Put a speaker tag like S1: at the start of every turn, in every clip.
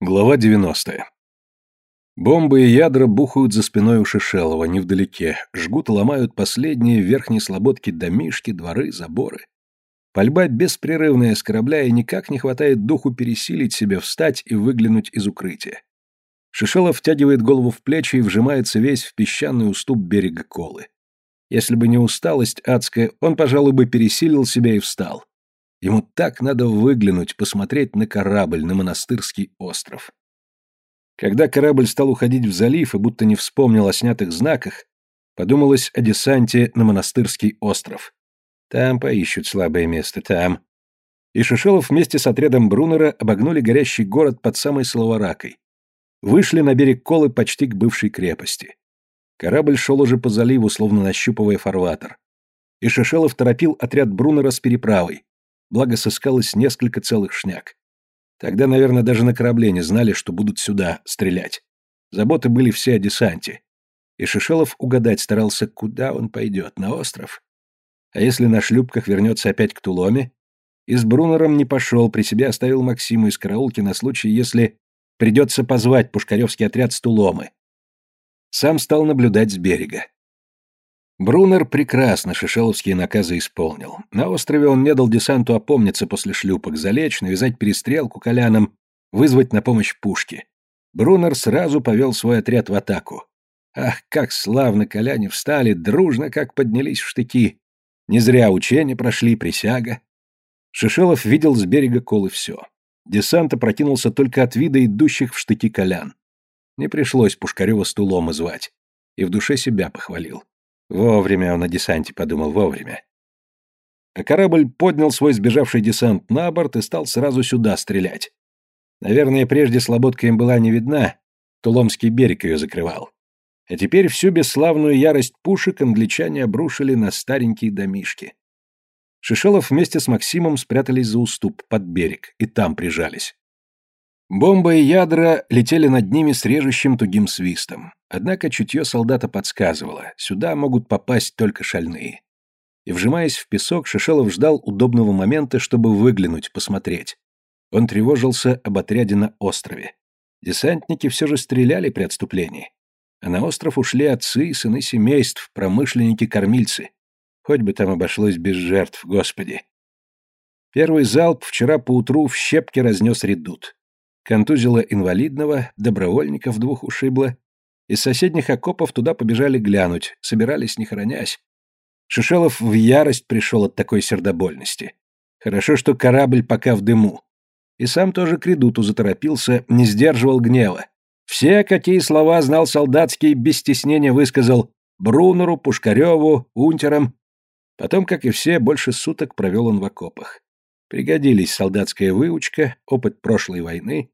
S1: Глава 90. Бомбы и ядра бухают за спиной у Шишелова, невдалеке, жгут и ломают последние верхние слободки домишки, дворы, заборы. Пальба беспрерывная с корабля, и никак не хватает духу пересилить себя, встать и выглянуть из укрытия. Шишелов втягивает голову в плечи и вжимается весь в песчаный уступ берега Колы. Если бы не усталость адская, он, пожалуй, бы пересилил себя и встал. Ему так надо выглянуть, посмотреть на корабль, на монастырский остров. Когда корабль стал уходить в залив и будто не вспомнил о снятых знаках, подумалось о десанте на монастырский остров. Там поищут слабое место, там. И Шишелов вместе с отрядом Брунера обогнули горящий город под самой Словоракой. Вышли на берег Колы почти к бывшей крепости. Корабль шел уже по заливу, словно нащупывая фарватер. И Шишелов торопил отряд Брунера с переправой, благо сыскалось несколько целых шняк. Тогда, наверное, даже на корабле не знали, что будут сюда стрелять. Заботы были все о десанте. И Шишелов угадать старался, куда он пойдет, на остров. А если на шлюпках вернется опять к Туломе? И с Брунером не пошел, при себе оставил Максиму из караулки на случай, если придется позвать пушкаревский отряд с Туломы. Сам стал наблюдать с берега. Брунер прекрасно шишеловские наказы исполнил. На острове он не дал десанту опомниться после шлюпок, залечь, навязать перестрелку колянам, вызвать на помощь пушки. Брунер сразу повел свой отряд в атаку. Ах, как славно коляне встали, дружно как поднялись в штыки. Не зря учения прошли, присяга. Шишелов видел с берега колы все. Десант опрокинулся только от вида идущих в штыки колян. Не пришлось Пушкарева стулом звать. И в душе себя похвалил. Вовремя он о десанте подумал, вовремя. А корабль поднял свой сбежавший десант на борт и стал сразу сюда стрелять. Наверное, прежде слободка им была не видна, Туломский берег ее закрывал. А теперь всю бесславную ярость пушек англичане обрушили на старенькие домишки. Шишелов вместе с Максимом спрятались за уступ, под берег, и там прижались. Бомбы и ядра летели над ними с режущим тугим свистом. Однако чутье солдата подсказывало, сюда могут попасть только шальные. И, вжимаясь в песок, Шишелов ждал удобного момента, чтобы выглянуть, посмотреть. Он тревожился об отряде на острове. Десантники все же стреляли при отступлении. А на остров ушли отцы и сыны семейств, промышленники-кормильцы. Хоть бы там обошлось без жертв, господи. Первый залп вчера поутру в щепки разнес редут. Контузило инвалидного, добровольников двух ушибло. Из соседних окопов туда побежали глянуть, собирались не хоронясь. Шишелов в ярость пришел от такой сердобольности. Хорошо, что корабль пока в дыму. И сам тоже к редуту заторопился, не сдерживал гнева. Все, какие слова знал солдатский, без стеснения высказал Брунеру, Пушкареву, Унтерам. Потом, как и все, больше суток провел он в окопах. Пригодились солдатская выучка, опыт прошлой войны,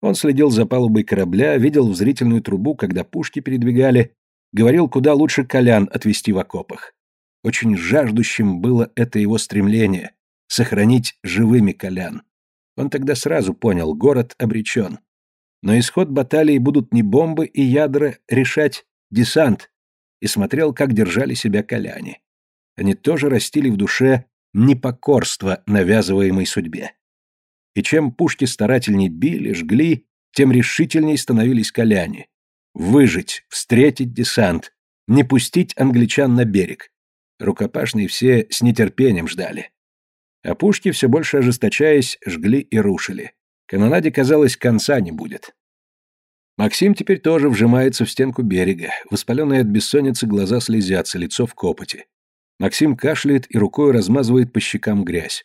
S1: он следил за палубой корабля, видел в зрительную трубу, когда пушки передвигали, говорил, куда лучше колян отвести в окопах. Очень жаждущим было это его стремление — сохранить живыми колян. Он тогда сразу понял, город обречен. Но исход баталии будут не бомбы и ядра решать десант, и смотрел, как держали себя коляне. Они тоже растили в душе непокорство навязываемой судьбе. И чем пушки старательней били, жгли, тем решительней становились коляне. Выжить, встретить десант, не пустить англичан на берег. Рукопашные все с нетерпением ждали. А пушки, все больше ожесточаясь, жгли и рушили. Канонаде, казалось, конца не будет. Максим теперь тоже вжимается в стенку берега. Воспаленные от бессонницы глаза слезятся, лицо в копоти. Максим кашляет и рукой размазывает по щекам грязь.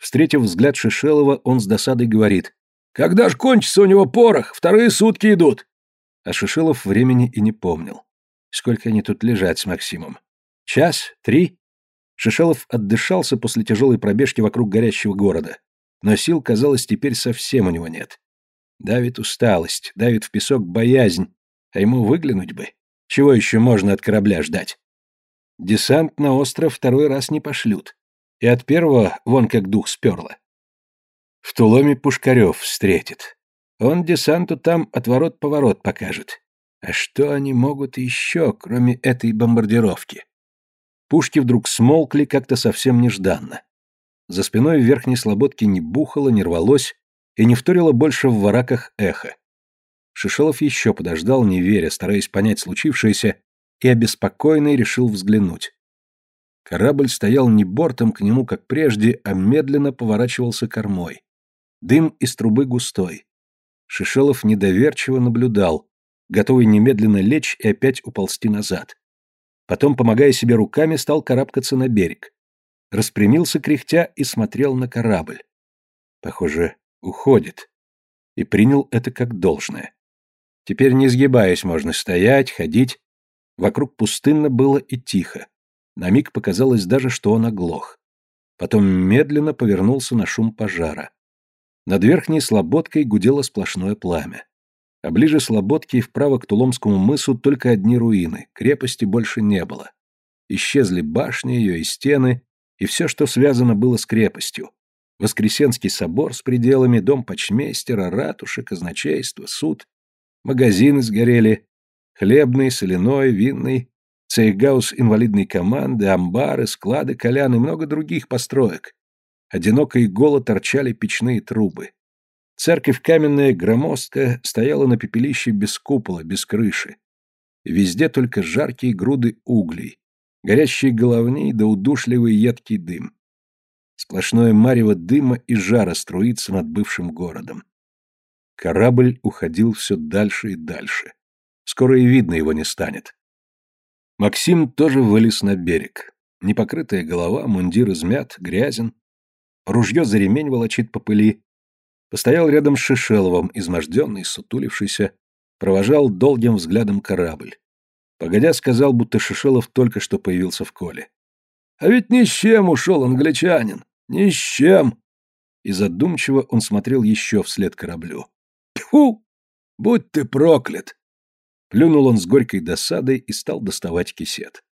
S1: Встретив взгляд Шишелова, он с досадой говорит. «Когда ж кончится у него порох? Вторые сутки идут!» А Шишелов времени и не помнил. Сколько они тут лежат с Максимом? Час? Три? Шишелов отдышался после тяжелой пробежки вокруг горящего города. Но сил, казалось, теперь совсем у него нет. Давит усталость, давит в песок боязнь, а ему выглянуть бы. Чего еще можно от корабля ждать? Десант на остров второй раз не пошлют. И от первого вон как дух сперло. В Туломе Пушкарев встретит. Он десанту там отворот-поворот покажет. А что они могут еще, кроме этой бомбардировки? Пушки вдруг смолкли как-то совсем нежданно. За спиной в верхней слободке не бухало, не рвалось, и не вторило больше в вараках эхо. Шишелов еще подождал, не веря, стараясь понять случившееся, и обеспокоенный решил взглянуть. Корабль стоял не бортом к нему, как прежде, а медленно поворачивался кормой. Дым из трубы густой. Шишелов недоверчиво наблюдал, готовый немедленно лечь и опять уползти назад. Потом, помогая себе руками, стал карабкаться на берег. Распрямился кряхтя и смотрел на корабль. Похоже, уходит. И принял это как должное. Теперь, не сгибаясь, можно стоять, ходить. Вокруг пустынно было и тихо. На миг показалось даже, что он оглох. Потом медленно повернулся на шум пожара. Над верхней слободкой гудело сплошное пламя. А ближе слободки и вправо к Туломскому мысу только одни руины, крепости больше не было. Исчезли башни ее и стены, и все, что связано было с крепостью. Воскресенский собор с пределами, дом почмейстера, ратуши, казначейство, суд. Магазины сгорели, хлебный, соляной, винный, цейгаус инвалидной команды, амбары, склады, колян и много других построек. Одиноко и голо торчали печные трубы. Церковь каменная, громоздкая, стояла на пепелище без купола, без крыши. Везде только жаркие груды углей, горящие головни да удушливый едкий дым. Сплошное марево дыма и жара струится над бывшим городом. Корабль уходил все дальше и дальше. Скоро и видно его не станет. Максим тоже вылез на берег. Непокрытая голова, мундир измят, грязен. Ружье за ремень волочит по пыли. Постоял рядом с Шишеловым, изможденный, сутулившийся, провожал долгим взглядом корабль. Погодя сказал, будто Шишелов только что появился в коле. «А ведь ни с чем ушел англичанин! Ни с чем!» И задумчиво он смотрел еще вслед кораблю. Тьфу! Будь ты проклят! Плюнул он с горькой досадой и стал доставать кисет.